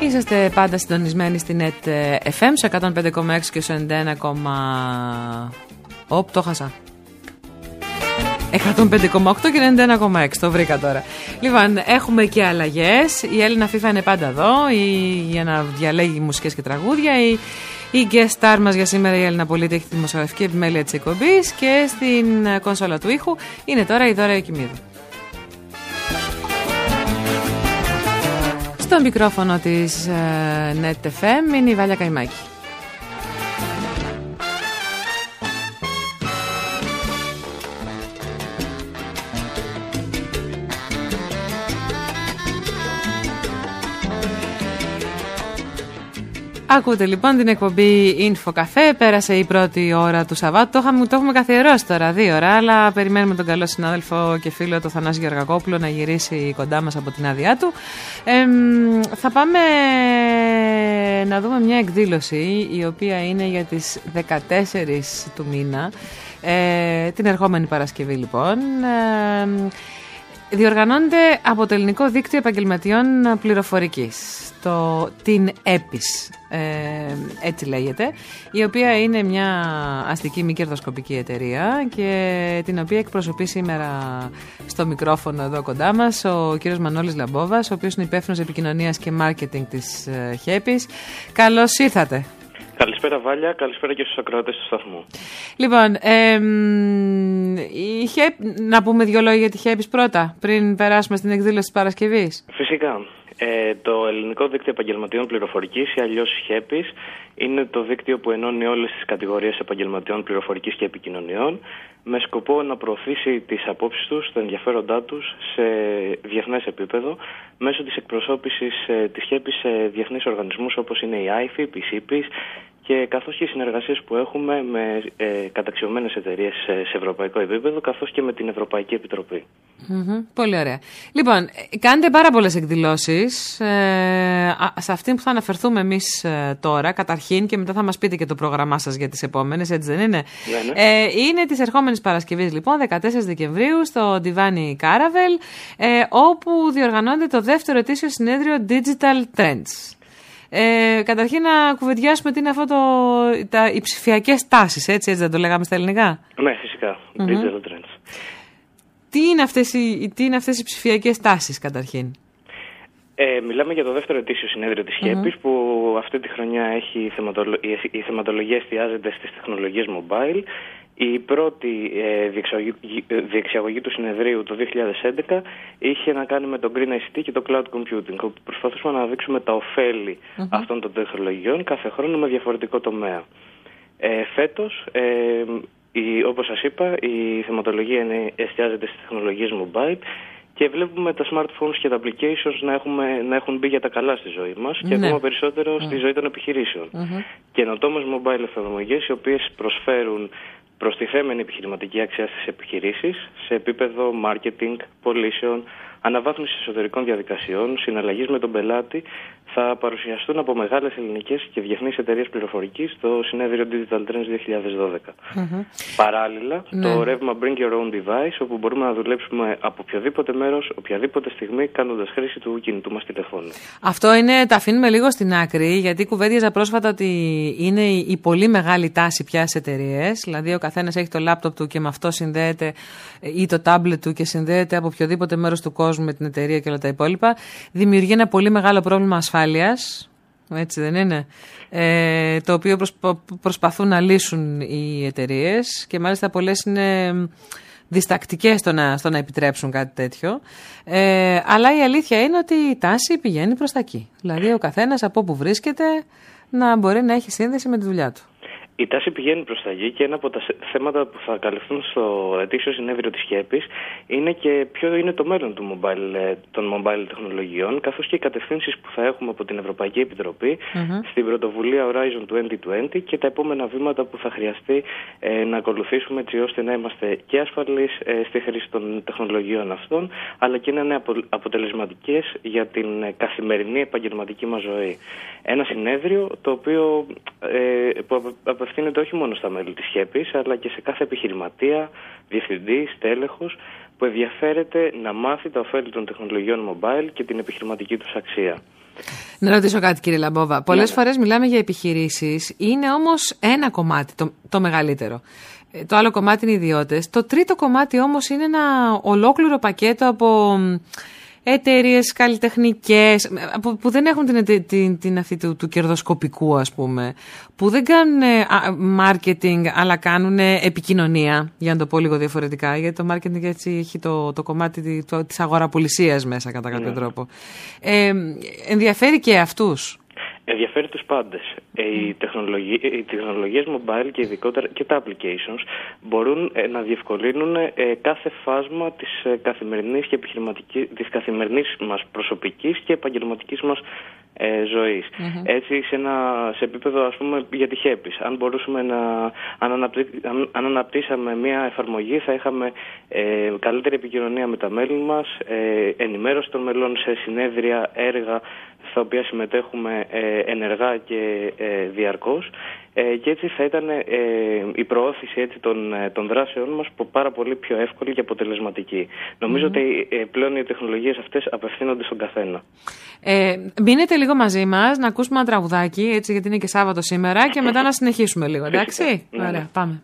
Είσαστε πάντα συντονισμένοι στην NET FM σε 105,6 και σε 91, Οπ, το χάσα. 105,8 και 91,6. Το βρήκα τώρα. Λοιπόν, έχουμε και αλλαγές. Η Έλληνα Φίφα είναι πάντα εδώ η, για να διαλέγει μουσικές και τραγούδια. Η, η guest star μας για σήμερα, η Έλληνα Πολίτη, έχει τη δημοσιογραφική επιμέλεια της εκπομπής. Και στην κόνσολα του ήχου είναι τώρα η Δώρα Εκημίδου. Στο μικρόφωνο της uh, NetFM είναι η Βάλια Καϊμάκη. Ακούτε λοιπόν την εκπομπή Info Café. Πέρασε η πρώτη ώρα του Σαββάτου. Το, έχουμε, το έχουμε καθιερώσει τώρα, δύο ώρα. Αλλά περιμένουμε τον καλό συνάδελφο και φίλο του Θανάση Γεωργακόπουλο να γυρίσει κοντά μας από την άδειά του. θα πάμε να δούμε μια εκδήλωση η οποία είναι για τις 14 του μήνα. Ε, την ερχόμενη Παρασκευή λοιπόν. Ε, διοργανώνεται από το Ελληνικό Δίκτυο Επαγγελματιών Πληροφορικής το την ΕΠΙΣ, ε, έτσι λέγεται, η οποία είναι μια αστική μη κερδοσκοπική εταιρεία και την οποία εκπροσωπεί σήμερα στο μικρόφωνο εδώ κοντά μας ο κύριος Μανώλης Λαμπόβας, ο οποίος είναι υπεύθυνος επικοινωνίας και μάρκετινγκ της ε, ΧΕΠΙΣ. Καλώς ήρθατε. Καλησπέρα Βάλια, καλησπέρα και στους ακροατές του σταθμού. Λοιπόν, ε, η ΧΕΠ, να πούμε δύο λόγια για τη ΧΕΠΙΣ πρώτα, πριν περάσουμε στην εκδήλωση της Παρασκευής. Φυσικά. Ε, το Ελληνικό Δίκτυο Επαγγελματιών Πληροφορικής, ή αλλιώς ΧΕΠΗ, είναι το δίκτυο που ενώνει όλες τις κατηγορίες επαγγελματιών πληροφορικής και επικοινωνιών, με σκοπό να προωθήσει τις απόψεις τους, τα ενδιαφέροντά τους σε διεθνές επίπεδο, μέσω της εκπροσώπησης ε, της ΧΕΠΗ σε διεθνείς οργανισμούς όπως είναι η IFIP, η CIPIS και καθώς και οι συνεργασίες που έχουμε με ε, καταξιωμένες εταιρείες σε, ευρωπαϊκό επίπεδο καθώς και με την Ευρωπαϊκή Πολύ ωραία. Λοιπόν, κάνετε πάρα πολλές εκδηλώσεις ε, σε αυτή που θα αναφερθούμε εμείς ε, τώρα καταρχήν και μετά θα μας πείτε και το πρόγραμμά σας για τις επόμενες, έτσι δεν είναι; Ναι, ναι. Ε, είναι τις ερχόμενες Παρασκευής λοιπόν, 14 Δεκεμβρίου στο Divani Caravel ε, όπου διοργανώνεται το δεύτερο ετήσιο συνέδριο Digital Trends. Ε, καταρχήν να κουβεντιάσουμε τι είναι αυτό το, τα, οι ψηφιακές τάσεις, έτσι, έτσι δεν το λέγαμε στα ελληνικά; Ναι, φυσικά. Digital trends. Τι είναι αυτές οι, τι είναι αυτές οι ψηφιακές τάσεις καταρχήν; Ε, μιλάμε για το δεύτερο ετήσιο συνέδριο της ΧΕΠΗς που αυτή τη χρονιά έχει θεματολο... η θεματολογία εστιάζεται στις τεχνολογίες mobile η πρώτη ε, διεξαγωγή, του συνεδρίου το 2011 είχε να κάνει με το Green ICT και το Cloud Computing, όπου προσπαθούσαμε να δείξουμε τα ωφελη αυτών των τεχνολογιών κάθε χρόνο με διαφορετικό τομέα. Ε, φέτος, ε, η, όπως σας είπα, η θεματολογία είναι, εστιάζεται στις τεχνολογίες mobile και βλέπουμε τα smartphones και τα applications να, έχουμε, να έχουν μπει για τα καλά στη ζωή μας και ναι. ακόμα περισσότερο στη ζωή των επιχειρήσεων. Mm-hmm. Καινοτόμες mobile εφαρμογές οι οποίες προσφέρουν προστιθέμενη επιχειρηματική αξία στις επιχειρήσεις σε επίπεδο marketing, πωλήσεων, αναβάθμιση εσωτερικών διαδικασιών, συναλλαγής με τον πελάτη θα παρουσιαστούν από μεγάλες ελληνικές και διεθνείς εταιρείες πληροφορικής στο συνέδριο Digital Trends 2012. mm Παράλληλα, ναι. το ρεύμα Bring Your Own Device, όπου μπορούμε να δουλέψουμε από οποιοδήποτε μέρος, οποιαδήποτε στιγμή, κάνοντας χρήση του κινητού μας τηλεφώνου. Αυτό είναι, τα αφήνουμε λίγο στην άκρη, γιατί κουβέντιαζα πρόσφατα ότι είναι η πολύ μεγάλη τάση πια στι εταιρείες. Δηλαδή, ο καθένας έχει το λάπτοπ του και με αυτό συνδέεται ή το τάμπλετ του και συνδέεται από οποιοδήποτε μέρος του κόσμου με την εταιρεία και όλα τα υπόλοιπα, δημιουργεί ένα πολύ μεγάλο πρόβλημα ασφάλειας. Έτσι δεν είναι; Ε, το οποίο προσπαθούν να λύσουν οι εταιρείες και μάλιστα πολλές είναι διστακτικές στο να, στο να επιτρέψουν κάτι τέτοιο. Ε, αλλά η αλήθεια είναι ότι η τάση πηγαίνει προς τα εκεί. Δηλαδή ο καθένας από όπου βρίσκεται να μπορεί να έχει σύνδεση με τη δουλειά του. Η τάση πηγαίνει προς τα γη και ένα από τα θέματα που θα καλυφθούν στο ετήσιο συνέδριο της ΧΕΠΗ είναι και ποιο είναι το μέλλον του mobile, ε, των mobile τεχνολογιών, καθώς και οι κατευθύνσεις που θα έχουμε από την Ευρωπαϊκή Επιτροπή στην πρωτοβουλία Horizon 2020 και τα επόμενα βήματα που θα χρειαστεί ε, να ακολουθήσουμε έτσι ώστε να είμαστε και ασφαλείς ε, στη χρήση των τεχνολογιών αυτών, αλλά και να είναι αποτελεσματικές για την καθημερινή επαγγελματική μας ζωή. Ένα συνέδριο το οποίο ε, που απευθύνεται όχι μόνο στα μέλη της ΧΕΠΗΣ αλλά και σε κάθε επιχειρηματία, διευθυντή, στέλεχος που ενδιαφέρεται να μάθει τα ωφέλη των τεχνολογιών mobile και την επιχειρηματική τους αξία. Να ρωτήσω κάτι κύριε Λαμπόβα. Πολλές ναι, ναι. φορές μιλάμε για επιχειρήσεις, είναι όμως ένα κομμάτι, το, το μεγαλύτερο. Ε, το άλλο κομμάτι είναι οι ιδιώτες. Το τρίτο κομμάτι όμως είναι ένα ολόκληρο πακέτο από εταιρείες καλλιτεχνικές, που, που δεν έχουν την, την, την αυτή του, του κερδοσκοπικού, ας πούμε, που δεν κάνουν marketing, αλλά κάνουν επικοινωνία, για να το πω λίγο διαφορετικά, γιατί το marketing έτσι έχει το, το κομμάτι της αγοραπολισίας μέσα κατά κάποιο ναι. τρόπο. Ε, ενδιαφέρει και αυτούς; Ενδιαφέρει τους πάντες. Ε, οι, τεχνολογίες, οι τεχνολογίες mobile και ειδικότερα και τα applications μπορούν ε, να διευκολύνουν ε, κάθε φάσμα της καθημερινής και επιχειρηματικής, της καθημερινής μας προσωπικής και επαγγελματικής μας ε, ζωης Έτσι, σε, ένα, σε επίπεδο, ας πούμε, για τη χέπης. Αν μπορούσαμε να, αν, αν, αναπτύσσαμε μια εφαρμογή, θα είχαμε ε, καλύτερη επικοινωνία με τα μέλη μας, ε, ενημέρωση των μελών σε συνέδρια, έργα, στα οποία συμμετέχουμε ε, ενεργά και ε, διαρκώς ε, και έτσι θα ήταν ε, η προώθηση έτσι, των, ε, των δράσεών μας πάρα πολύ πιο εύκολη και αποτελεσματική. Νομίζω ότι πλέον οι τεχνολογίες αυτές απευθύνονται στον καθένα. Ε, μείνετε λίγο μαζί μας να ακούσουμε ένα τραγουδάκι, έτσι, γιατί είναι και Σάββατο σήμερα και μετά να συνεχίσουμε λίγο, εντάξει; Ναι, ναι. Ωραία, πάμε.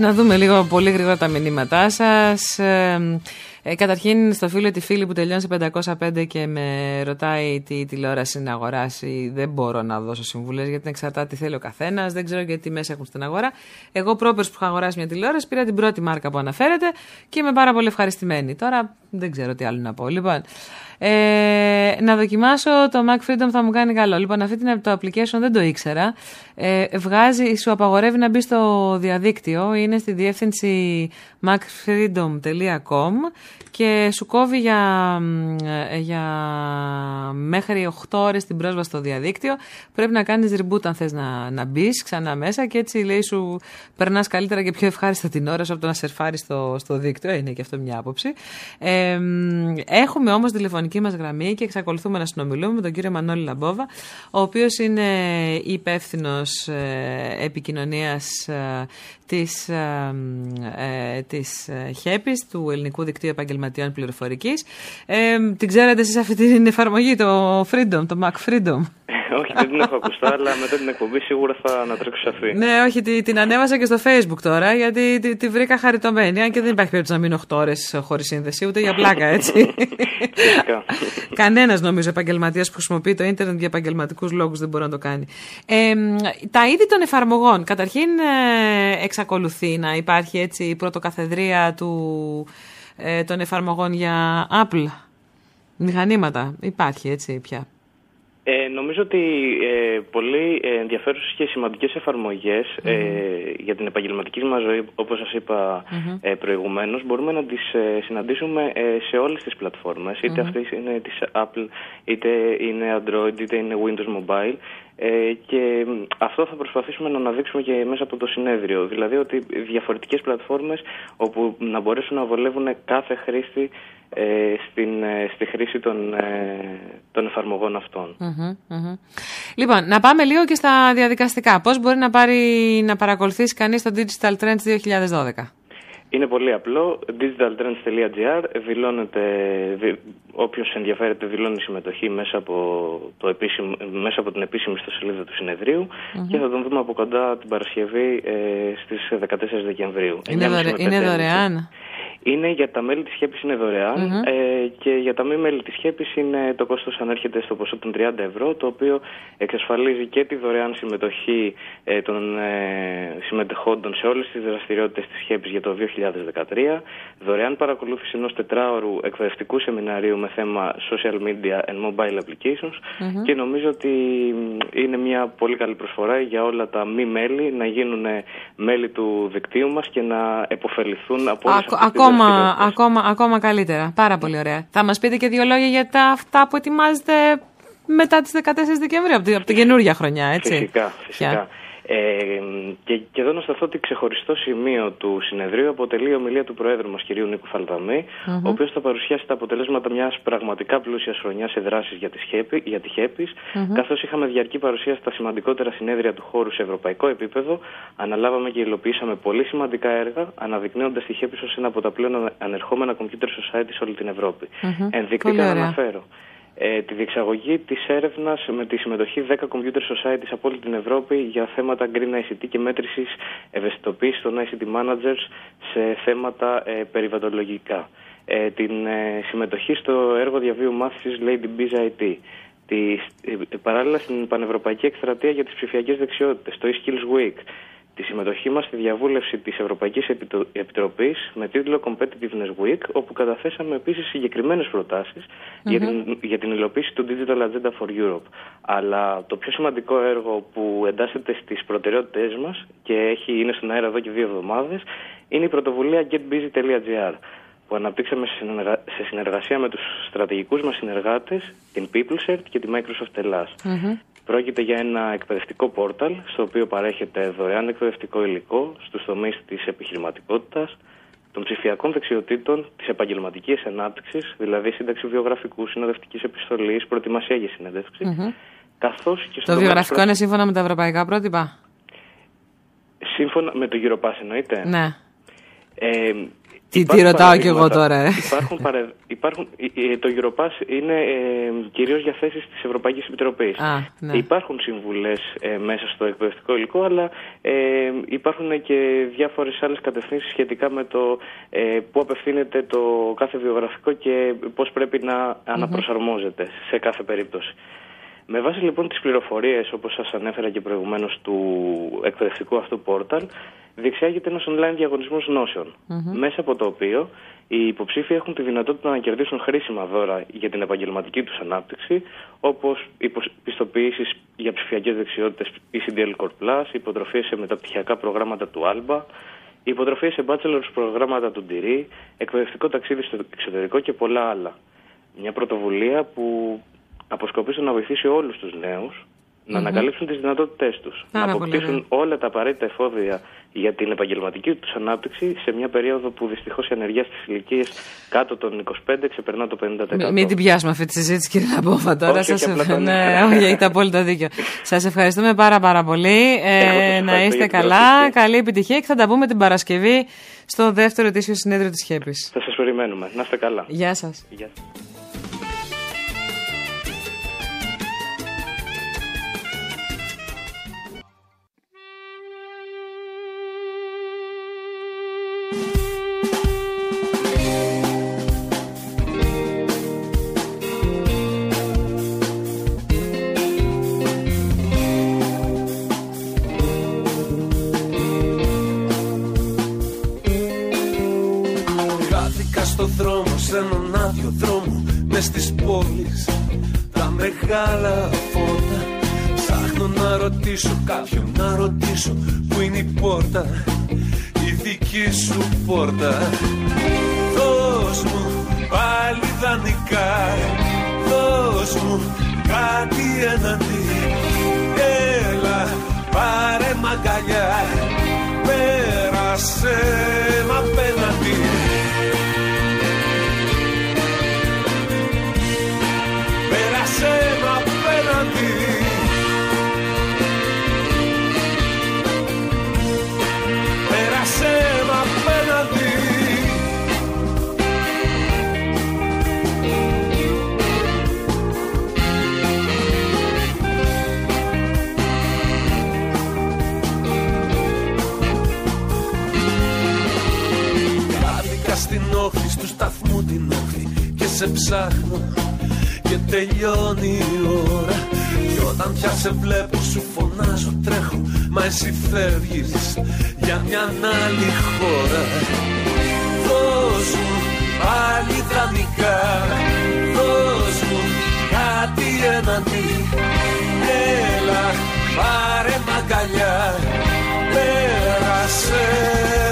Να δούμε λίγο πολύ γρήγορα τα μηνύματά σας. Ε, ε, καταρχήν στο φίλο τη φίλη που τελειώνει σε 505 και με ρωτάει τι τηλεόραση να αγοράσει, δεν μπορώ να δώσω συμβουλές γιατί εξαρτάται τι θέλει ο καθένας, δεν ξέρω γιατί τι μέσα έχουν στην αγορά. Εγώ πρόπερς που είχα αγοράσει μια τηλεόραση πήρα την πρώτη μάρκα που αναφέρεται και είμαι πάρα πολύ ευχαριστημένη. Τώρα δεν ξέρω τι άλλο να πω. Λοιπόν, ε, να δοκιμάσω το Mac Freedom θα μου κάνει καλό. Λοιπόν, αυτή την, το application δεν το ήξερα. Ε, βγάζει, σου απαγορεύει να μπει στο διαδίκτυο. Είναι στη διεύθυνση macfreedom.com και σου κόβει για, για μέχρι 8 ώρες την πρόσβαση στο διαδίκτυο. Πρέπει να κάνεις reboot αν θες να, να μπεις ξανά μέσα και έτσι λέει σου περνάς καλύτερα και πιο ευχάριστα την ώρα σου από το να σερφάρεις στο, στο δίκτυο. Είναι και αυτό μια άποψη. Ε, έχουμε όμως τηλεφωνική μας γραμμή και εξακολουθούμε να συνομιλούμε με τον κύριο Μανώλη Λαμπόβα, ο οποίος είναι υπεύθυνος ε, επικοινωνίας ε, της, ε, ε, της ΧΕΠΗΣ, του Ελληνικού Δικτύου Επαγγελματιών Πληροφορικής. Ε, την ξέρετε εσείς αυτή την εφαρμογή, το Freedom, το Mac Freedom; όχι, δεν την έχω ακουστά, αλλά μετά την εκπομπή σίγουρα θα ανατρέξω σε αυτή. Ναι, όχι, την ανέβασα και στο Facebook τώρα, γιατί τη, τη βρήκα χαριτωμένη. Αν και δεν υπάρχει περίπτωση να μείνω 8 ώρες χωρίς σύνδεση, ούτε για πλάκα, έτσι. Κανένας νομίζω επαγγελματίας που χρησιμοποιεί το ίντερνετ για επαγγελματικούς λόγους δεν μπορεί να το κάνει. Ε, τα είδη των εφαρμογών. Καταρχήν, ε, εξακολουθεί να υπάρχει έτσι η πρωτοκαθεδρία του, ε, των εφαρμογών για Apple. Μηχανήματα. Υπάρχει έτσι πια. Ε, νομίζω ότι ε, πολύ ενδιαφέρουσες και σημαντικές ε, για την επαγγελματική μας ζωή, όπως σας είπα mm-hmm. ε, προηγουμένως, μπορούμε να τις ε, συναντήσουμε ε, σε όλες τις πλατφόρμες, είτε αυτές είναι της Apple, είτε είναι Android, είτε είναι Windows Mobile. Ε, και αυτό θα προσπαθήσουμε να αναδείξουμε και μέσα από το συνέδριο. Δηλαδή ότι διαφορετικές πλατφόρμες όπου να μπορέσουν να βολεύουν κάθε χρήστη ε, στην, ε, στη χρήση των, ε, των εφαρμογών αυτών. Λοιπόν, να πάμε λίγο και στα διαδικαστικά. Πώς μπορεί να, πάρει, να παρακολουθήσει κανείς το Digital Trends 2012? Είναι πολύ απλό. digitaltrends.gr δηλώνεται, όποιος ενδιαφέρεται δηλώνει συμμετοχή μέσα από, το επίσημο, μέσα από την επίσημη ιστοσελίδα του συνεδριου και θα τον δούμε από κοντά την Παρασκευή ε, στις 14 Δεκεμβρίου. Είναι, δωρε, είναι δωρεάν. Είναι για τα μέλη της Χέπης είναι ε, και για τα μη μέλη της Χέπης είναι το κόστος ανέρχεται στο ποσό των 30 ευρώ το οποίο εξασφαλίζει και τη δωρεάν συμμετοχή ε, των ε, συμμετεχόντων σε όλες τις δραστηριότητες της Χέπης για το 2013 δωρεάν παρακολούθηση ενός τετράωρου εκπαιδευτικού σεμιναρίου με θέμα social media and mobile applications και νομίζω ότι είναι μια πολύ καλή προσφορά για όλα τα μη μέλη να γίνουν μέλη του δικτύου μας και να επωφεληθούν από όλες αυτές ακόμα, ακόμα, ακόμα καλύτερα. Πάρα πολύ ωραία. Θα μας πείτε και δύο λόγια για τα αυτά που ετοιμάζετε μετά τις 14 Δεκεμβρίου, από την, από την καινούργια χρονιά, έτσι. Φυσικά, φυσικά. Ε, και, και εδώ να σταθώ ότι ξεχωριστό σημείο του συνεδρίου αποτελεί η ομιλία του Προέδρου μας, κυρίου Νίκου Φαλταμή, ο οποίος θα παρουσιάσει τα αποτελέσματα μιας πραγματικά πλούσιας χρονιάς σε δράσεις για, τη Χέπη, για τη χεπη καθώς είχαμε διαρκή παρουσία στα σημαντικότερα συνέδρια του χώρου σε ευρωπαϊκό επίπεδο, αναλάβαμε και υλοποιήσαμε πολύ σημαντικά έργα, αναδεικνύοντας τη Χέπη ως ένα από τα πλέον ανερχόμενα computer society σε όλη την Ευρώπη. Mm-hmm. Ενδεικτικά να αναφέρω ε, τη διεξαγωγή της έρευνας με τη συμμετοχή 10 computer societies από όλη την Ευρώπη για θέματα green ICT και μέτρησης ευαισθητοποίησης των ICT managers σε θέματα ε, περιβαλλοντολογικά. Ε, την ε, συμμετοχή στο έργο διαβίου μάθησης Lady Bees IT. Τη, ε, παράλληλα στην Πανευρωπαϊκή Εκστρατεία για τις ψηφιακές δεξιότητες, το e-Skills Week τη συμμετοχή μας στη διαβούλευση της Ευρωπαϊκής Επιτροπής με τίτλο Competitiveness Week, όπου καταθέσαμε επίσης συγκεκριμένες για, την, για την υλοποίηση του Digital Agenda for Europe. Αλλά το πιο σημαντικό έργο που εντάσσεται στις προτεραιότητες μας και έχει, είναι στον αέρα εδώ και δύο εβδομάδες είναι η πρωτοβουλία getbusy.gr που αναπτύξαμε σε συνεργασία με τους στρατηγικούς μας συνεργάτες, την PeopleCert και τη Microsoft Ελλάς. Πρόκειται για ένα εκπαιδευτικό πόρταλ στο οποίο παρέχεται δωρεάν εκπαιδευτικό υλικό στους τομείς της επιχειρηματικότητας, των ψηφιακών δεξιοτήτων, της επαγγελματικής ανάπτυξης, δηλαδή σύνταξη βιογραφικού, συνοδευτικής επιστολής, προετοιμασίας για συνέντευξη, mm-hmm. καθώς και στο Το βιογραφικό είναι σύμφωνα με τα ευρωπαϊκά πρότυπα; Σύμφωνα με το Europass εννοείται; Ναι. Ε, Τι, τι ρωτάω κι εγώ τώρα, ε. Υπάρχουν, παρε... υπάρχουν... Το Europass είναι ε, κυρίως για θέσεις της Ευρωπαϊκής Επιτροπής. ναι. Υπάρχουν συμβουλές ε, μέσα στο εκπαιδευτικό υλικό, αλλά ε, υπάρχουν και διάφορες άλλες κατευθύνσεις σχετικά με το ε, πού απευθύνεται το κάθε βιογραφικό και πώς πρέπει να αναπροσαρμόζεται σε κάθε περίπτωση. Με βάση λοιπόν τις πληροφορίες, όπως σας ανέφερα και προηγουμένως, του εκπαιδευτικού αυτού πόρταλ, διεξάγεται ένας online διαγωνισμός μέσα από το οποίο οι υποψήφοι έχουν τη δυνατότητα να κερδίσουν χρήσιμα δώρα για την επαγγελματική τους ανάπτυξη, όπως πιστοποιήσεις για ψηφιακές δεξιότητες ECDL Core Plus, υποτροφίες σε μεταπτυχιακά προγράμματα του ALBA, υποτροφίες σε bachelor's προγράμματα του DIRI, εκπαιδευτικό ταξίδι στο εξωτερικό και πολλά άλλα. Μια πρωτοβουλία που αποσκοπεί να βοηθήσει όλους τους νέους να ανακαλύψουν τις δυνατότητές τους, να αποκτήσουν όλα τα απαραίτητα εφόδια για την επαγγελματική τους ανάπτυξη σε μια περίοδο που δυστυχώς η ανεργία στις ηλικίες κάτω των 25 ξεπερνά το 50%. Μην την πιάσουμε αυτή τη συζήτηση κύριε Λαμπόφα τώρα. Όχι, σας όχι, ναι, όχι, έχετε απόλυτα δίκιο. Σας ευχαριστούμε πάρα πάρα πολύ. Ε, να είστε καλά, καλή επιτυχία και θα τα πούμε την Παρασκευή στο δεύτερο ετήσιο συνέδριο της Χέπης. Θα σας περιμένουμε. Να είστε καλά. Γεια σας. Μεγάλα φώτα. Ψάχνω να ρωτήσω κάποιον να ρωτήσω Που είναι η πόρτα. Η δική σου πόρτα σε ψάχνω και τελειώνει η ώρα. Κι όταν πια σε βλέπω σου φωνάζω τρέχω Μα εσύ φεύγεις για μια άλλη χώρα. Δώσ' μου πάλι δανεικά Δώσ' μου κάτι εναντί Έλα πάρε μαγκαλιά Πέρασε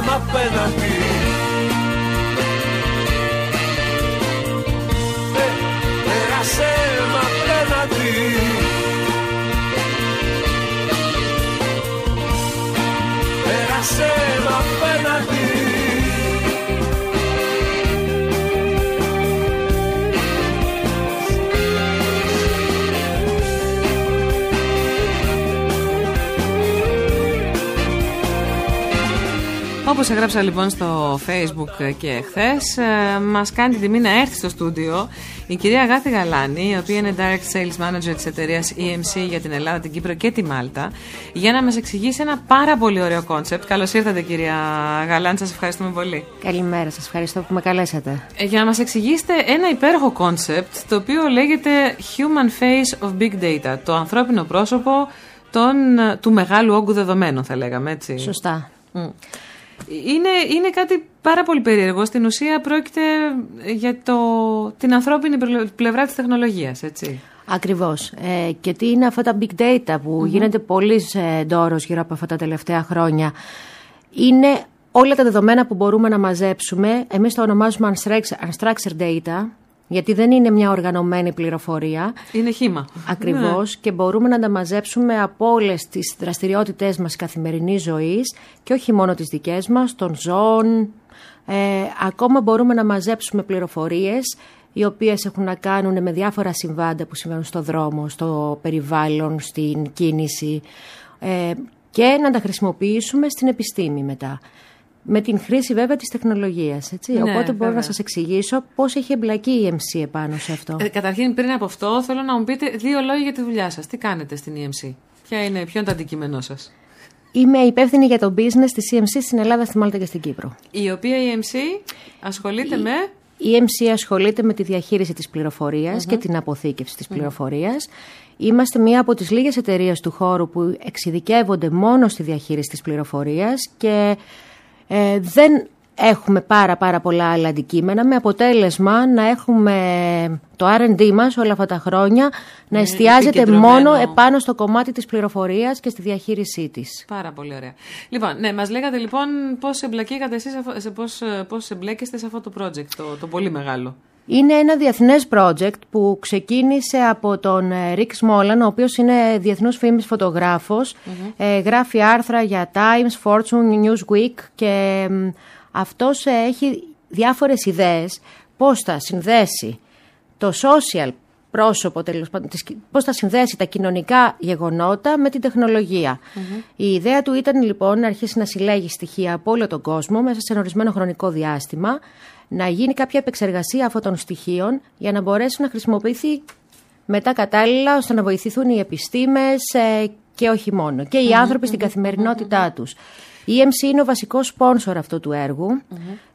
μ' απέναντι Όπως έγραψα λοιπόν στο facebook και χθες, ε, μας κάνει την τιμή να έρθει στο στούντιο η κυρία Αγάθη Γαλάνη, η οποία είναι Direct Sales Manager της εταιρείας EMC για την Ελλάδα, την Κύπρο και τη Μάλτα, για να μας εξηγήσει ένα πάρα πολύ ωραίο κόνσεπτ. Καλώς ήρθατε κυρία Γαλάνη, σας ευχαριστούμε πολύ. Καλημέρα, σας ευχαριστώ που με καλέσατε. Ε, για να μας εξηγήσετε ένα υπέροχο κόνσεπτ, το οποίο λέγεται Human Face of Big Data, το ανθρώπινο πρόσωπο των, του μεγάλου όγκου δεδομένων θα λέγαμε έτσι. Σωστά. Είναι, είναι κάτι πάρα πολύ περίεργο. Στην ουσία πρόκειται για το, την ανθρώπινη πλευρά της τεχνολογίας, έτσι. Ακριβώς. Ε, και τι είναι αυτά τα big data που γίνεται πολύ ε, ντόρος γύρω από αυτά τα τελευταία χρόνια. Είναι όλα τα δεδομένα που μπορούμε να μαζέψουμε. Εμείς το ονομάζουμε unstructured data γιατί δεν είναι μια οργανωμένη πληροφορία. Είναι χήμα. Ακριβώς. Ναι. Και μπορούμε να τα μαζέψουμε από όλες τις δραστηριότητές μας καθημερινή ζωής και όχι μόνο τις δικές μας, των ζώων. Ε, ακόμα μπορούμε να μαζέψουμε πληροφορίες οι οποίες έχουν να κάνουν με διάφορα συμβάντα που συμβαίνουν στο δρόμο, στο περιβάλλον, στην κίνηση ε, και να τα χρησιμοποιήσουμε στην επιστήμη μετά. Με την χρήση βέβαια της τεχνολογίας. Έτσι. Ναι, Οπότε μπορώ βέβαια. να σας εξηγήσω πώς έχει εμπλακεί η EMC επάνω σε αυτό. Ε, καταρχήν, πριν από αυτό, θέλω να μου πείτε δύο λόγια για τη δουλειά σας. Τι κάνετε στην EMC, Ποια είναι, ποιο είναι το αντικείμενό σας; Είμαι υπεύθυνη για το business της EMC στην Ελλάδα, στη Μάλτα και στην Κύπρο. Η οποία η EMC ασχολείται με; Η EMC ασχολείται με τη διαχείριση της πληροφοριας και την αποθήκευση της πληροφορίας. Είμαστε μία από τις λίγες εταιρείες του χώρου που εξειδικεύονται μόνο στη διαχείριση της πληροφορίας και ε, δεν έχουμε πάρα πάρα πολλά άλλα αντικείμενα με αποτέλεσμα να έχουμε το R&D μας όλα αυτά τα χρόνια να εστιάζεται επικεντρωμένο. μόνο επάνω στο κομμάτι της πληροφορίας και στη διαχείρισή της. Πάρα πολύ ωραία. Λοιπόν, ναι, μας λέγατε λοιπόν πώς εμπλακήκατε εσείς, πώς πώς εμπλέκεστε σε αυτό το project, το, το πολύ μεγάλο. Είναι ένα διεθνές project που ξεκίνησε από τον ε, Rick Smolan, ο οποίος είναι διεθνούς φήμης φωτογράφος. Ε, γράφει άρθρα για Times, Fortune, Newsweek και μ, αυτός ε, έχει διάφορες ιδέες πώς θα συνδέσει το social πρόσωπο, τέλος πάντων, της- πώς θα συνδέσει τα κοινωνικά γεγονότα με την τεχνολογια Η ιδέα του ήταν λοιπόν να αρχίσει να συλλέγει στοιχεία από όλο τον κόσμο μέσα σε ένα ορισμένο χρονικό διάστημα, να γίνει κάποια επεξεργασία αυτών των στοιχείων για να μπορέσει να χρησιμοποιηθεί μετά κατάλληλα ώστε να βοηθηθούν οι επιστήμες ε, και όχι μόνο. Και οι άνθρωποι στην καθημερινότητά τους. Η EMC είναι ο βασικός σπόνσορ αυτού του έργου,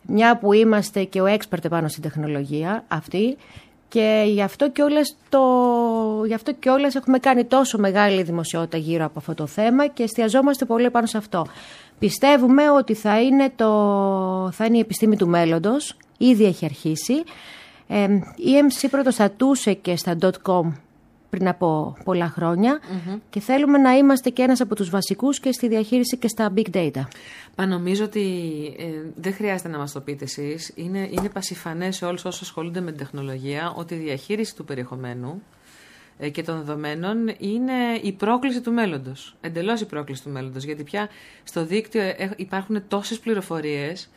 μια που είμαστε και ο expert πάνω στην τεχνολογία αυτή και γι' αυτό κιόλας, το, γι αυτό κιόλας έχουμε κάνει τόσο μεγάλη δημοσιότητα γύρω από αυτό το θέμα και εστιαζόμαστε πολύ πάνω σε αυτό. Πιστεύουμε ότι θα είναι, το, θα είναι η επιστήμη του μέλλοντος, ήδη έχει αρχίσει. Ε, η EMC πρωτοστατούσε και στα .com πριν από πολλά χρόνια και θέλουμε να είμαστε και ένας από τους βασικούς και στη διαχείριση και στα big data. Μα νομίζω ότι ε, δεν χρειάζεται να μας το πείτε εσείς. Είναι, είναι πασιφανές σε όλους όσους ασχολούνται με την τεχνολογία ότι η διαχείριση του περιεχομένου ε, και των δεδομένων είναι η πρόκληση του μέλλοντος. Εντελώς η πρόκληση του μέλλοντος. Γιατί πια στο δίκτυο ε, υπάρχουν τόσες πληροφορίες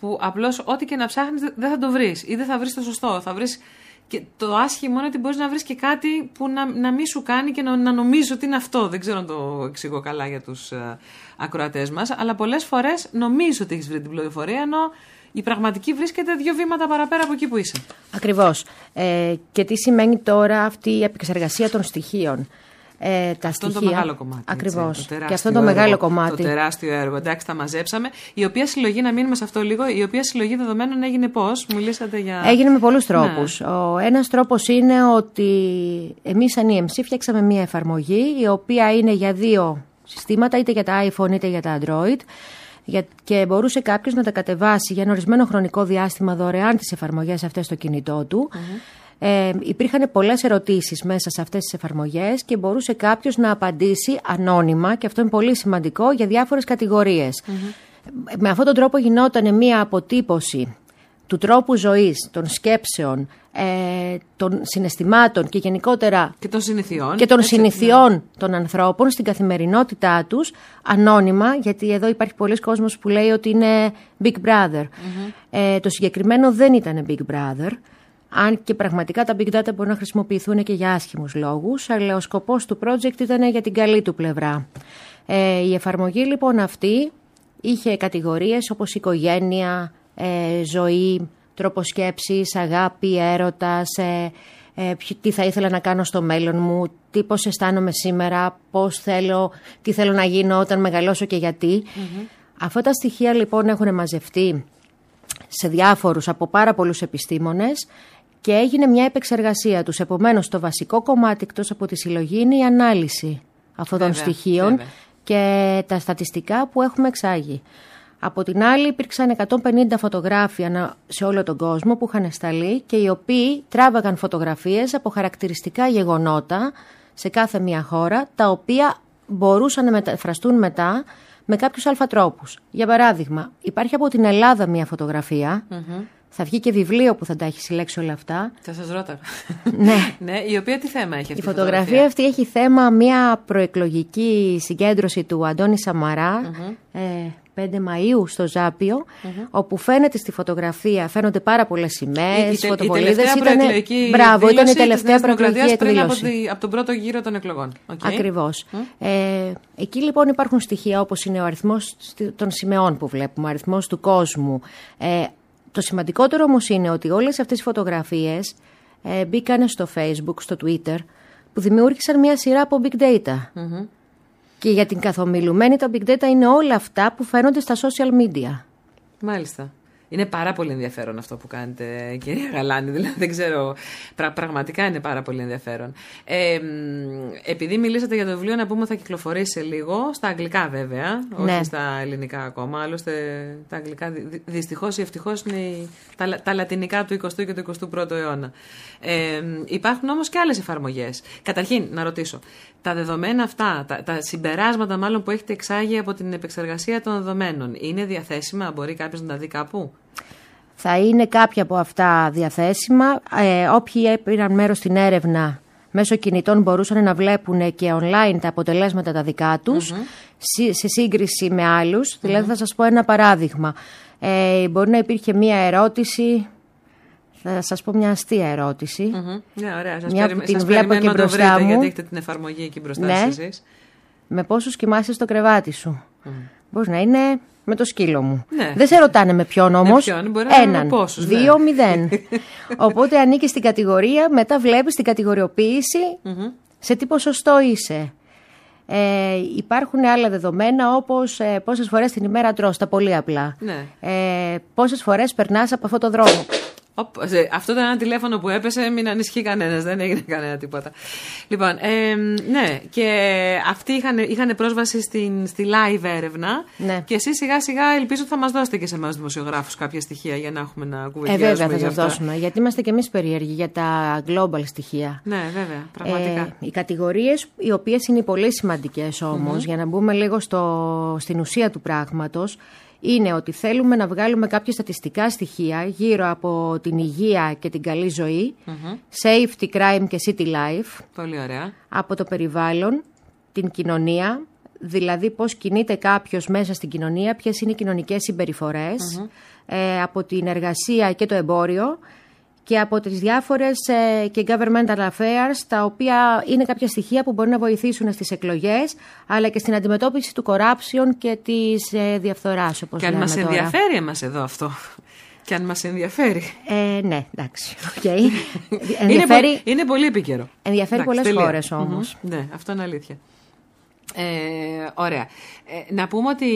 που απλώς ό,τι και να ψάχνεις δεν- δεν θα το βρεις ή δεν θα βρεις το σωστό. Θα βρεις και το άσχημο είναι ότι μπορείς να βρεις και κάτι που να, να μην σου κάνει και να, να νομίζεις ότι είναι αυτό. Δεν ξέρω αν το εξηγώ καλά για τους ε, ακροατές μας, αλλά πολλές φορές νομίζεις ότι έχεις βρει την πληροφορία, ενώ η πραγματική βρίσκεται δύο βήματα παραπέρα από εκεί που είσαι. Ακριβώς. Ε, και τι σημαίνει τώρα αυτή η επεξεργασία των στοιχείων; Ε, τα Αυτό είναι στοιχεία. το μεγάλο κομμάτι. έτσι, Ακριβώς. το τεράστιο και αυτό είναι το έργο, μεγάλο κομμάτι. Το τεράστιο έργο. Εντάξει, τα μαζέψαμε. Η οποία συλλογή, να μείνουμε σε αυτό λίγο, η οποία συλλογή δεδομένων έγινε πώς, μιλήσατε για. Έγινε με πολλούς Ναι. τρόπους. Ο ένας τρόπος είναι ότι εμείς σαν EMC φτιάξαμε μία εφαρμογή η οποία είναι για δύο συστήματα, είτε για τα iPhone είτε για τα Android για- και μπορούσε κάποιος να τα κατεβάσει για ένα ορισμένο χρονικό διάστημα δωρεάν τις εφαρμογές αυτές στο κινητό του. Ε, υπήρχαν πολλές ερωτήσεις μέσα σε αυτές τις εφαρμογές και μπορούσε κάποιος να απαντήσει ανώνυμα και αυτό είναι πολύ σημαντικό για διάφορες κατηγορίες. Με αυτόν τον τρόπο γινόταν μία αποτύπωση του τρόπου ζωής, των σκέψεων, ε, των συναισθημάτων και γενικότερα Και των συνηθιών. και των έτσι, συνηθιών των ανθρώπων στην καθημερινότητά τους, ανώνυμα, γιατί εδώ υπάρχει πολλοί κόσμος που λέει ότι είναι Big Brother. Ε, το συγκεκριμένο δεν ήταν Big Brother, αν και πραγματικά τα Big Data μπορούν να χρησιμοποιηθούν και για άσχημους λόγους, αλλά ο σκοπός του project ήταν για την καλή του πλευρά. Ε, η εφαρμογή λοιπόν αυτή είχε κατηγορίες όπως οικογένεια, ε, ζωή, τρόπο σκέψης, αγάπη, έρωτας, ε, ε, ποιο- τι θα ήθελα να κάνω στο μέλλον μου, τι πώς αισθάνομαι σήμερα, πώς θέλω, τι θέλω να γίνω όταν μεγαλώσω και γιατι Αυτά τα στοιχεία λοιπόν έχουν μαζευτεί σε διάφορους από πάρα πολλούς επιστήμονες και έγινε μια επεξεργασία τους. Επομένως το βασικό κομμάτι εκτός από τη συλλογή είναι η ανάλυση αυτών των Βέβαια, στοιχείων βέβαια. και τα στατιστικά που έχουμε εξάγει. Από την άλλη υπήρξαν 150 φωτογράφια να- σε όλο τον κόσμο που είχαν σταλεί και οι οποίοι τράβαγαν φωτογραφίες από χαρακτηριστικά γεγονότα σε κάθε μία χώρα τα οποία μπορούσαν να μεταφραστούν μετά με κάποιους αλφα τρόπους. Για παράδειγμα, υπάρχει από την Ελλάδα μία φωτογραφία Θα βγει και βιβλίο που θα τα έχει συλλέξει όλα αυτά. Θα σας ρώταγα. ναι. ναι. Η οποία τι θέμα έχει αυτή η φωτογραφία. αυτή έχει θέμα μια προεκλογική συγκέντρωση του Αντώνη ε, 5 Μαΐου στο ζαπιο όπου φαίνεται στη φωτογραφία, φαίνονται πάρα πολλές σημαίες, φωτοβολίδες. Ήταν, μπράβο, ήταν η τελευταία προεκλογική εκδήλωση. Από, από τον πρώτο γύρο των εκλογών. Okay. Ακριβώς. Ε, εκεί λοιπόν υπάρχουν στοιχεία όπως είναι ο αριθμός των σημεών που βλέπουμε, ο αριθμός του κόσμου. Ε, το σημαντικότερο όμως είναι ότι όλες αυτές οι φωτογραφίες ε, μπήκαν στο facebook, στο twitter, που δημιούργησαν μια σειρά από big data. Και για την καθομιλουμένη τα big data είναι όλα αυτά που φαίνονται στα social media. Μάλιστα. Είναι πάρα πολύ ενδιαφέρον αυτό που κάνετε, κυρία Γαλάνη. Δηλαδή, δεν ξέρω. πραγματικά είναι πάρα πολύ ενδιαφέρον. Ε, επειδή μιλήσατε για το βιβλίο, να πούμε θα κυκλοφορήσει σε λίγο. Στα αγγλικά, βέβαια. Ναι. Όχι στα ελληνικά ακόμα. Άλλωστε, τα αγγλικά δυστυχώς ή ευτυχώς είναι τα, τα λατινικά του 20ου και του 21ου αιώνα. Ε, υπάρχουν όμως και άλλες εφαρμογές. Καταρχήν, να ρωτήσω. Τα δεδομένα αυτά, τα, τα συμπεράσματα μάλλον που έχετε εξάγει από την επεξεργασία των δεδομένων, είναι διαθέσιμα, μπορεί κάποιος να τα δει κάπου; Θα είναι κάποια από αυτά διαθέσιμα. Ε, όποιοι έπαιρναν μέρος στην έρευνα μέσω κινητών μπορούσαν να βλέπουν και online τα αποτελέσματα τα δικά τους σε σύγκριση με άλλους. Δηλαδή θα σας πω ένα παράδειγμα. Ε, μπορεί να υπήρχε μία ερώτηση θα σας πω μια αστεία ερώτηση. Mm-hmm. Ναι, ωραία. Σας μια που την βλέπω και μπροστά βρείτε, μου. Γιατί έχετε την εφαρμογή εκεί μπροστά ναι. εσείς. Με πόσους κοιμάσαι στο κρεβάτι σου. Mm. Μπορεί να είναι με το σκύλο μου. Ναι. Δεν σε ρωτάνε με ποιον όμως. Έναν. Πόσους, ναι. δύο, μηδέν. Οπότε ανήκει στην κατηγορία, μετά βλέπεις την κατηγοριοποίηση mm-hmm. σε τι ποσοστό είσαι. Ε, υπάρχουν άλλα δεδομένα όπως ε, πόσες φορές την ημέρα τρως, τα πολύ απλά. Ναι. Ε, πόσες φορές περνάς από αυτό το δρόμο. Αυτό ήταν ένα τηλέφωνο που έπεσε, μην ανησυχεί κανένας, δεν έγινε κανένα τίποτα. Λοιπόν, ε, ναι, και αυτοί είχαν, είχαν πρόσβαση στην, στη live έρευνα. Ναι. Και εσείς σιγά σιγά ελπίζω ότι θα μας δώσετε και σε εμάς δημοσιογράφους κάποια στοιχεία για να έχουμε να κουβεντιάσουμε. Ε, βέβαια θα σας δώσουμε, γιατί είμαστε και εμείς περίεργοι για τα global στοιχεία. Ναι, βέβαια, πραγματικά. Ε, οι κατηγορίες, οι οποίες είναι πολύ σημαντικές για να μπούμε λίγο στο, στην ουσία του πράγματος, είναι ότι θέλουμε να βγάλουμε κάποια στατιστικά στοιχεία γύρω από την υγεία και την καλή safety, crime και city life. Πολύ ωραία. Από το περιβάλλον, την κοινωνία, δηλαδή πώς κινείται κάποιος μέσα στην κοινωνία, ποιες είναι οι κοινωνικές ε, από την εργασία και το εμπόριο και από τις διάφορες ε, και governmental affairs, τα οποία είναι κάποια στοιχεία που μπορεί να βοηθήσουν στις εκλογές, αλλά και στην αντιμετώπιση του corruption και της ε, διαφθοράς, όπως Και αν μας ενδιαφέρει εμάς εδώ αυτό. Και αν μας ενδιαφέρει. Ε, ναι, εντάξει. Okay. ενδιαφέρει... είναι, είναι πολύ επίκαιρο. Ενδιαφέρει πολλές χώρες Ναι, αυτό είναι αλήθεια. Ε, ωραία. Ε, να πούμε ότι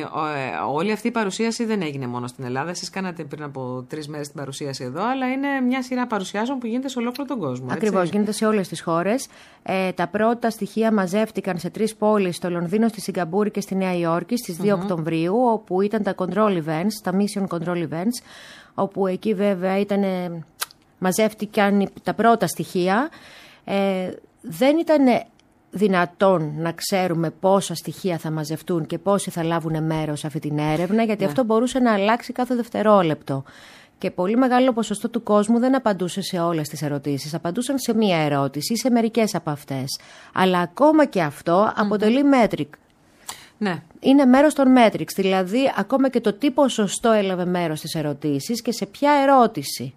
ε, όλη αυτή η παρουσίαση δεν έγινε μόνο στην Ελλάδα. Εσείς κάνατε πριν από τρεις μέρες την παρουσίαση εδώ, αλλά είναι μια σειρά παρουσιάσεων που γίνεται σε ολόκληρο τον κόσμο. Ακριβώς, γίνεται σε όλες τις χώρες. Ε, τα πρώτα στοιχεία μαζεύτηκαν σε τρεις πόλεις, στο Λονδίνο, στη Σιγκαπούρη και στη Νέα Υόρκη, στις 2 Οκτωβρίου, όπου ήταν τα control events, τα mission control events, όπου εκεί βέβαια ήταν, μαζεύτηκαν τα πρώτα στοιχεία. Ε, δεν ήταν δυνατόν να ξέρουμε πόσα στοιχεία θα μαζευτούν και πόσοι θα λάβουν μέρος σε αυτή την έρευνα, γιατί ναι. αυτό μπορούσε να αλλάξει κάθε δευτερόλεπτο. Και πολύ μεγάλο ποσοστό του κόσμου δεν απαντούσε σε όλες τις ερωτήσεις. Απαντούσαν σε μία ερώτηση ή σε μερικές από αυτές. Αλλά ακόμα και αυτό αποτελεί metric. Ναι. Είναι μέρος των metrics, δηλαδή ακόμα και το τι ποσοστό έλαβε μέρος στις ερωτήσεις και σε ποια ερώτηση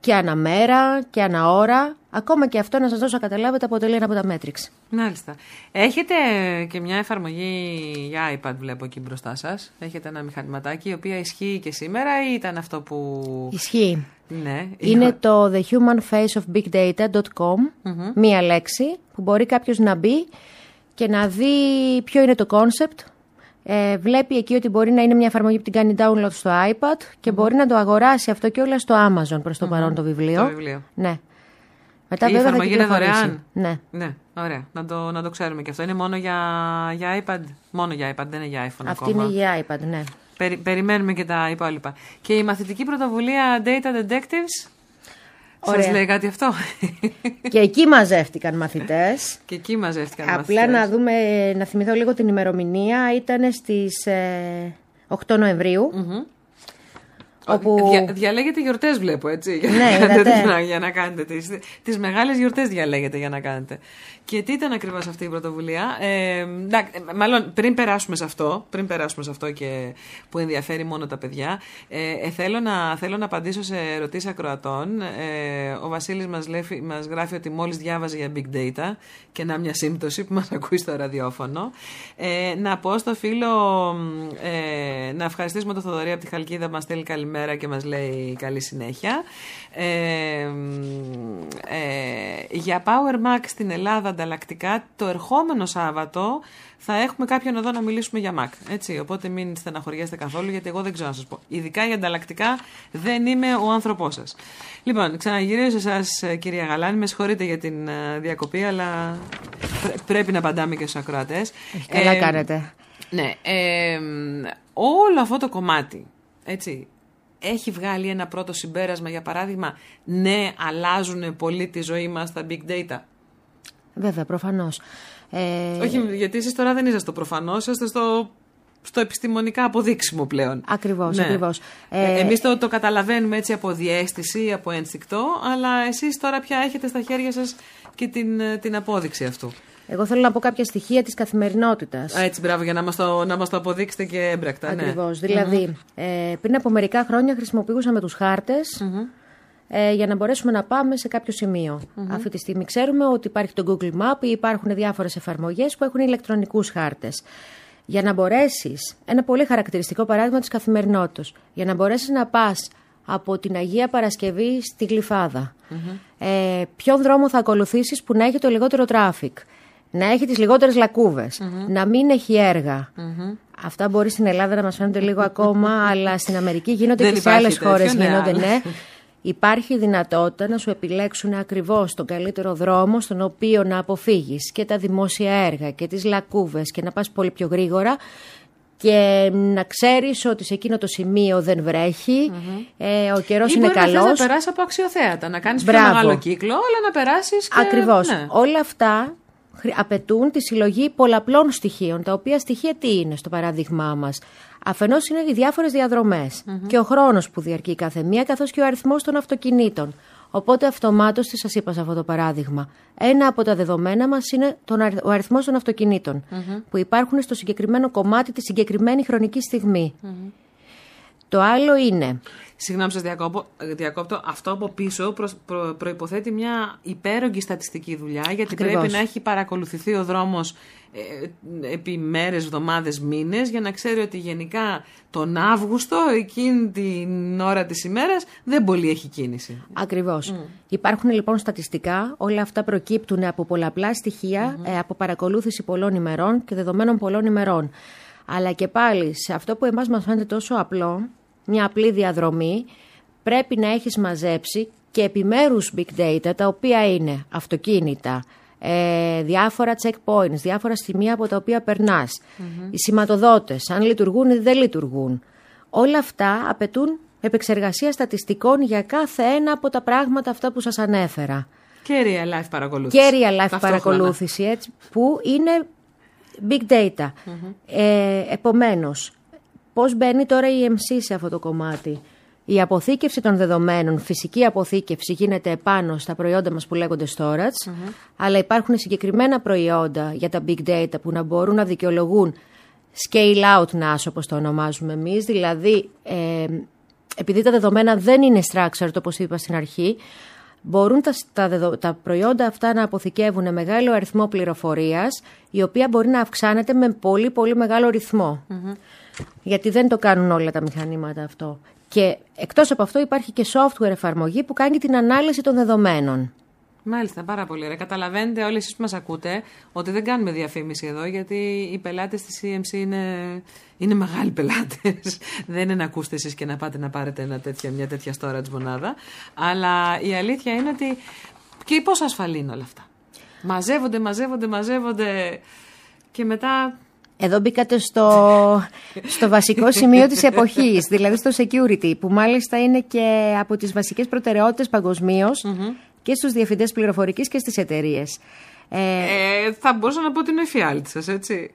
και αναμέρα και αναώρα. Ακόμα και αυτό να σας δώσω καταλάβετε αποτελεί ένα από τα Matrix. Μάλιστα. Έχετε και μια εφαρμογή για iPad βλέπω εκεί μπροστά σας. Έχετε ένα μηχανηματάκι η οποία ισχύει και σήμερα ή ήταν αυτό που... Ισχύει. Ναι. Είναι το thehumanfaceofbigdata.com, μία λέξη που μπορεί κάποιος να μπει και να δει ποιο είναι το concept, ε, βλέπει εκεί ότι μπορεί να είναι μια εφαρμογή που την κάνει download στο iPad και μπορεί να το αγοράσει αυτό και όλα στο Amazon προς το παρόν το βιβλίο. Το βιβλίο. Ναι. Μετά, Η εφαρμογή είναι δωρεάν. Ναι. ναι. Ωραία. Να το, να το ξέρουμε και αυτό. Είναι μόνο για, για iPad. Μόνο για iPad, δεν είναι για iPhone Αυτή ακόμα. είναι για iPad, ναι. περιμένουμε και τα υπόλοιπα. Και η μαθητική πρωτοβουλία Data Detectives Ωραία. Σας λέει κάτι αυτό; Και εκεί μαζεύτηκαν μαθητές. Και εκεί μαζεύτηκαν Απλά μαθητές. να δούμε, να θυμηθώ λίγο την ημερομηνία. Ήταν στις 8 ε, Νοεμβρίου. Όπου... Δια, διαλέγετε γιορτές, βλέπω έτσι. Για, Ναι, να κάνετε, είδατε. για να κάνετε τις, τις μεγάλες γιορτές διαλέγετε για να κάνετε. Και τι ήταν ακριβώς αυτή η πρωτοβουλία; Ε, εντάξει, ε, μάλλον πριν περάσουμε σε αυτό, πριν περάσουμε σε αυτό και που ενδιαφέρει μόνο τα παιδιά, ε, ε, θέλω, να, θέλω να απαντήσω σε ερωτήσεις ακροατών. Ε, ο Βασίλης μας, λέει, μας γράφει ότι μόλις διάβαζε για big data και να μια σύμπτωση που μας ακούει στο ραδιόφωνο. Ε, να πω στο φίλο, ε, να ευχαριστήσουμε τον Θοδωρή από τη Χαλκίδα που μας στέλνει καλημέρα και μας λέει καλή συνέχεια. Ε, ε, για Power Mac στην Ελλάδα ανταλλακτικά το ερχόμενο Σάββατο θα έχουμε κάποιον εδώ να μιλήσουμε για Mac. Έτσι, οπότε μην στεναχωριέστε καθόλου γιατί εγώ δεν ξέρω να σας πω. Ειδικά για ανταλλακτικά δεν είμαι ο άνθρωπός σας. Λοιπόν, ξαναγυρίζω σε εσάς κυρία Γαλάνη. Με συγχωρείτε για την ε, διακοπή αλλά πρέ- πρέπει να απαντάμε και στους ακροατές. Καλά Ε, κάνετε. ναι, ε, όλο αυτό το κομμάτι, έτσι, έχει βγάλει ένα πρώτο συμπέρασμα, για παράδειγμα, ναι, αλλάζουν πολύ τη ζωή μας στα big data. Βέβαια, προφανώς. Ε, Όχι, γιατί εσείς τώρα δεν είστε στο προφανώς, είστε στο, στο επιστημονικά αποδείξιμο πλέον. Ακριβώς, Ναι. ακριβώς. Ε, Ε, εμείς το, το καταλαβαίνουμε έτσι από διέστηση ή από ένστικτο, αλλά εσείς τώρα πια έχετε στα χέρια σας και την, ε, την απόδειξη αυτού. Εγώ θέλω να πω κάποια στοιχεία της καθημερινότητας. Α, Έτσι, μπράβο, για να μας το, να μας το αποδείξετε και έμπρακτα. ναι. Ακριβώς. Δηλαδή, ε, πριν από μερικά χρόνια χρησιμοποιούσαμε τους χαρτες ε, για να μπορέσουμε να πάμε σε κάποιο σημείο. Αυτή τη στιγμή ξέρουμε ότι υπάρχει το Google Map ή υπάρχουν διάφορες εφαρμογές που έχουν ηλεκτρονικούς χάρτες. Για να μπορέσεις, ένα πολύ χαρακτηριστικό παράδειγμα της καθημερινότητας, για να μπορέσεις να πας από την Αγία Παρασκευή στη Γλυφάδα Ε, ποιον δρόμο θα ακολουθήσεις που να έχει το λιγότερο τράφικ, να έχει τις λιγότερες λακκούβες, να μην έχει έργα. Αυτά μπορεί στην Ελλάδα να μας φαίνονται λίγο ακόμα, αλλά στην Αμερική γίνονται Δεν και σε υπάρχει άλλες τέτοιο, χώρες ναι, γίνονται, αλλά- ναι. Υπάρχει δυνατότητα να σου επιλέξουν ακριβώς τον καλύτερο δρόμο στον οποίο να αποφύγεις και τα δημόσια έργα και τις λακκούβες και να πας πολύ πιο γρήγορα και να ξέρεις ότι σε εκείνο το σημείο δεν βρέχει, ε, ο καιρός Ή είναι μπορεί να θες καλός. να περάσεις από αξιοθέατα, να κάνεις πιο Μπράβο. μεγάλο κύκλο, αλλά να περάσεις και... Ακριβώς. Ναι. Όλα αυτά χρη- απαιτούν τη συλλογή πολλαπλών στοιχείων, τα οποία στοιχεία τι είναι στο παράδειγμά μας; Αφενός είναι οι διάφορες διαδρομές και ο χρόνος που διαρκεί κάθε μία, καθώς και ο αριθμός των αυτοκινήτων. Οπότε αυτομάτως, τι σας είπα σε αυτό το παράδειγμα, ένα από τα δεδομένα μας είναι τον αρι- ο αριθμός των αυτοκινητων που υπάρχουν στο συγκεκριμένο κομμάτι της συγκεκριμένη χρονική στιγμή. Το άλλο είναι Συγγνώμη, σας διακόπω, διακόπτω. Αυτό από πίσω προς, προ, προϋποθέτει μια υπέρογγη στατιστική δουλειά, γιατί Ακριβώς. πρέπει να έχει παρακολουθηθεί ο δρόμος ε, επί μέρες, εβδομάδες, μήνες, για να ξέρει ότι γενικά τον Αύγουστο, εκείνη την ώρα της ημέρας, δεν πολύ έχει κίνηση. Ακριβώς. Υπάρχουν λοιπόν στατιστικά, όλα αυτά προκύπτουν από πολλαπλά στοιχεία, ε, από παρακολούθηση πολλών ημερών και δεδομένων πολλών ημερών. Αλλά και πάλι σε αυτό που εμάς μας φαίνεται τόσο απλό, μια απλή διαδρομή, πρέπει να έχεις μαζέψει και επιμέρους big data, τα οποία είναι αυτοκίνητα, ε, διάφορα checkpoints, διάφορα σημεία από τα οποία περνάς, οι σηματοδότες, αν λειτουργούν ή δεν λειτουργούν. Όλα αυτά απαιτούν επεξεργασία στατιστικών για κάθε ένα από τα πράγματα αυτά που σας ανέφερα. Και real life παρακολούθηση. Και real life Ταυτόχρονα. παρακολούθηση, έτσι, που είναι big data. Ε, επομένως, πώς μπαίνει τώρα η EMC σε αυτό το κομμάτι; Η αποθήκευση των δεδομένων, φυσική αποθήκευση γίνεται επάνω στα προϊόντα μας που λέγονται storage, αλλά υπάρχουν συγκεκριμένα προϊόντα για τα big data που να μπορούν να δικαιολογούν scale out NAS όπως το ονομάζουμε εμείς, δηλαδή ε, επειδή τα δεδομένα δεν είναι structured όπως είπα στην αρχή, μπορούν τα, τα, δεδο- τα προϊόντα αυτά να αποθηκεύουν μεγάλο αριθμό πληροφορίας, η οποία μπορεί να αυξάνεται με πολύ πολύ μεγάλο ρυθμό. Γιατί δεν το κάνουν όλα τα μηχανήματα αυτό. Και εκτός από αυτό υπάρχει και software εφαρμογή που κάνει την ανάλυση των δεδομένων. Μάλιστα, πάρα πολύ ωραία. Καταλαβαίνετε όλοι εσείς που μας ακούτε ότι δεν κάνουμε διαφήμιση εδώ γιατί οι πελάτες της CMC είναι, είναι μεγάλοι πελάτες. δεν είναι να ακούσετε εσείς και να πάτε να πάρετε ένα τέτοια, μια τέτοια storage μονάδα. Αλλά η αλήθεια είναι ότι και πόσο ασφαλή είναι όλα αυτά. Μαζεύονται, μαζεύονται, μαζεύονται και μετά Εδώ μπήκατε στο, στο βασικό σημείο της εποχής, δηλαδή στο security, που μάλιστα είναι και από τις βασικές προτεραιότητες παγκοσμίως και στους διευθυντές πληροφορικής και στις εταιρείες. Ε, ε, θα μπορούσα να πω ότι είναι εφιάλτη σας, έτσι.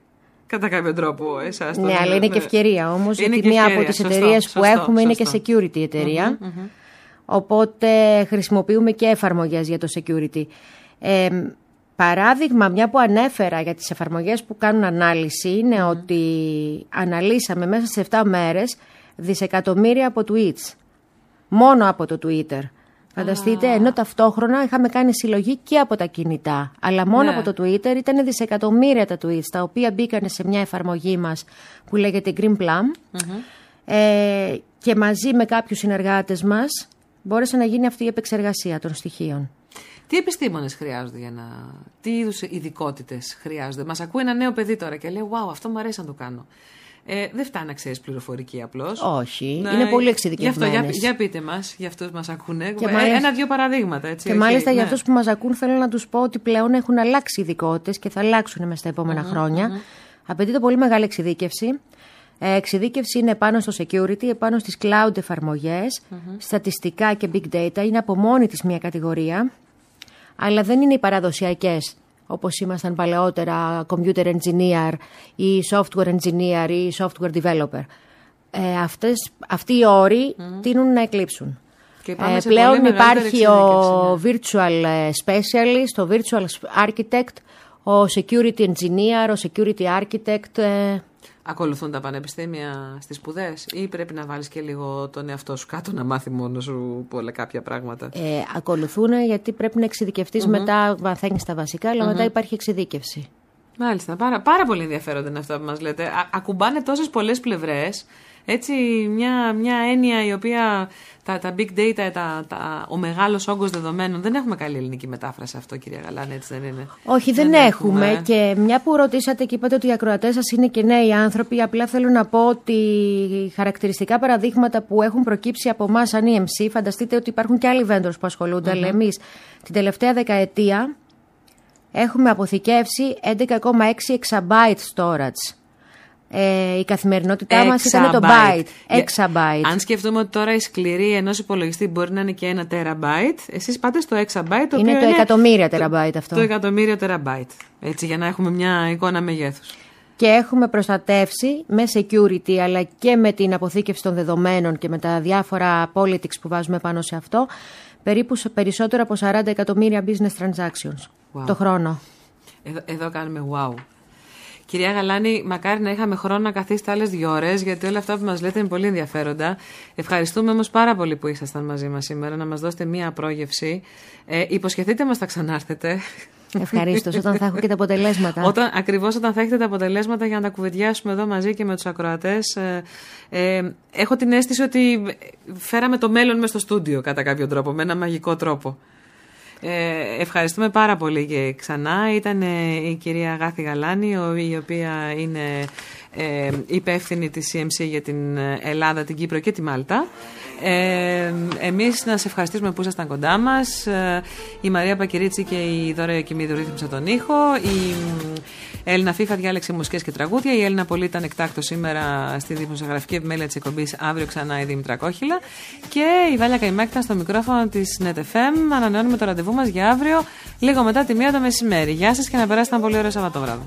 κατά κάποιο τρόπο εσάς. Ναι, αλλά είναι και ευκαιρία όμως. Γιατί μία από τις εταιρείες που έχουμε είναι και security εταιρεία. Οπότε χρησιμοποιούμε και εφαρμογές για το security. Ε, παράδειγμα, μια που ανέφερα για τις εφαρμογές που κάνουν ανάλυση είναι ότι αναλύσαμε μέσα σε 7 μέρες δισεκατομμύρια από tweets. Μόνο από το Twitter. Φανταστείτε, ενώ ταυτόχρονα είχαμε κάνει συλλογή και από τα κινητά. Αλλά μόνο Ναι. από το Twitter ήταν δισεκατομμύρια τα tweets, τα οποία μπήκαν σε μια εφαρμογή μας που λέγεται Green Plum. Ε, και μαζί με κάποιους συνεργάτες μας μπόρεσε να γίνει αυτή η επεξεργασία των στοιχείων. Τι επιστήμονες χρειάζονται για να. Τι είδους ειδικότητες χρειάζονται; Μας ακούει ένα νέο παιδί τώρα και λέει: Wow, αυτό μου αρέσει να το κάνω. Ε, δεν φτάνει να ξέρεις πληροφορική απλώς. Όχι, είναι πολύ εξειδικευμένες. Γι' αυτό, για, για πείτε μας, για αυτού μας ακούνε. Και Ε, μάλιστα- Ένα-δύο παραδείγματα. Έτσι, Και όχι, μάλιστα για ναι. αυτούς που μας ακούν θέλω να τους πω ότι πλέον έχουν αλλάξει ειδικότητες και θα αλλάξουν μέσα στα επομενα χρόνια. Απαιτείται πολύ μεγάλη εξειδίκευση. Ε, εξειδίκευση είναι πάνω στο security, πάνω στις cloud εφαρμογες στατιστικά και big data. Είναι από μόνη της μια κατηγορία, αλλά δεν είναι οι παραδοσιακές όπως ήμασταν παλαιότερα computer engineer ή software engineer ή software developer. Ε, αυτές, αυτοί οι όροι τείνουν να εκλείψουν. Και πάμε Ε, σε πλέον πολύ μεγαλύτερη υπάρχει ο εξειδίκευση, ναι. virtual ε, specialist, ο virtual architect, ο security engineer, ο security architect. ε, Ακολουθούν τα πανεπιστήμια στις σπουδές, ή πρέπει να βάλεις και λίγο τον εαυτό σου κάτω να μάθει μόνος σου πολλά κάποια πράγματα; ε, ακολουθούν γιατί πρέπει να εξειδικευτείς μετά, μαθαίνεις τα βασικά, αλλά μετά υπάρχει εξειδίκευση. Μάλιστα. Πάρα, πάρα πολύ ενδιαφέροντα είναι αυτά που μας λέτε. Α, ακουμπάνε τόσες πολλές πλευρές. Έτσι, μια, μια έννοια η οποία τα, τα big data, τα, τα, ο μεγάλος όγκος δεδομένων, δεν έχουμε καλή ελληνική μετάφραση αυτό, κυρία Γαλάνη, έτσι δεν είναι; Όχι, δεν, έχουμε. Και μια που ρωτήσατε και είπατε ότι οι ακροατές σας είναι και νέοι άνθρωποι, απλά θέλω να πω ότι χαρακτηριστικά παραδείγματα που έχουν προκύψει από εμά σαν EMC, φανταστείτε ότι υπάρχουν και άλλοι vendors που ασχολούνται, αλλά εμείς την τελευταία δεκαετία έχουμε αποθηκεύσει 11,6 exabyte storage. Ε, η καθημερινότητά μας ήταν το byte, Για- exabyte. Αν σκεφτούμε ότι τώρα η σκληρή ενός υπολογιστή μπορεί να είναι και ένα terabyte, εσείς πάτε στο exabyte, το Είναι οποίο το εκατομμύρια terabyte αυτό. Το εκατομμύριο terabyte. Έτσι, για να έχουμε μια εικόνα μεγέθους. Και έχουμε προστατεύσει με security αλλά και με την αποθήκευση των δεδομένων και με τα διάφορα politics που βάζουμε πάνω σε αυτό περίπου σε περισσότερο από 40 εκατομμύρια business transactions Wow. το χρόνο. Εδώ, εδώ κάνουμε wow. Κυρία Γαλάνη, μακάρι να είχαμε χρόνο να καθίσετε άλλες δύο ώρες, γιατί όλα αυτά που μας λέτε είναι πολύ ενδιαφέροντα. Ευχαριστούμε όμως πάρα πολύ που ήσασταν μαζί μας σήμερα, να μας δώσετε μία πρόγευση. Ε, υποσχεθείτε μας θα ξανάρθετε. Ευχαρίστως όταν θα έχω και τα αποτελέσματα. Όταν, ακριβώς όταν θα έχετε τα αποτελέσματα για να τα κουβεντιάσουμε εδώ μαζί και με τους ακροατές ε, ε, έχω την αίσθηση ότι φέραμε το μέλλον μες στο στούντιο κατά κάποιο τρόπο, με ένα μαγικό τρόπο. Ε, ευχαριστούμε πάρα πολύ και ξανά. Ήταν ε, η κυρία Γάθη Γαλάνη, ο- η οποία είναι ε, υπεύθυνη της CMC για την Ελλάδα, την Κύπρο και τη Μάλτα. Ε, εμείς να σε ευχαριστήσουμε που ήσασταν κοντά μας. Ε, η Μαρία Πακυρίτσι και η Δώρα Ιωκημίδου ρύθμισαν τον ήχο. Η Έλληνα Φίφα διάλεξε μουσικές και τραγούδια. Η Έλληνα Πολίτη ήταν εκτάκτος σήμερα στη δημοσιογραφική επιμέλεια της εκπομπής. Αύριο ξανά η Δήμητρα Κόχυλα. Και η Βάλια Καϊμάκη ήταν στο μικρόφωνο της NetFM. Ανανεώνουμε το ραντεβού μας για αύριο, λίγο μετά τη μία το μεσημέρι. Γεια σας και να περάσετε ένα πολύ ωραίο Σαββατόβραδο.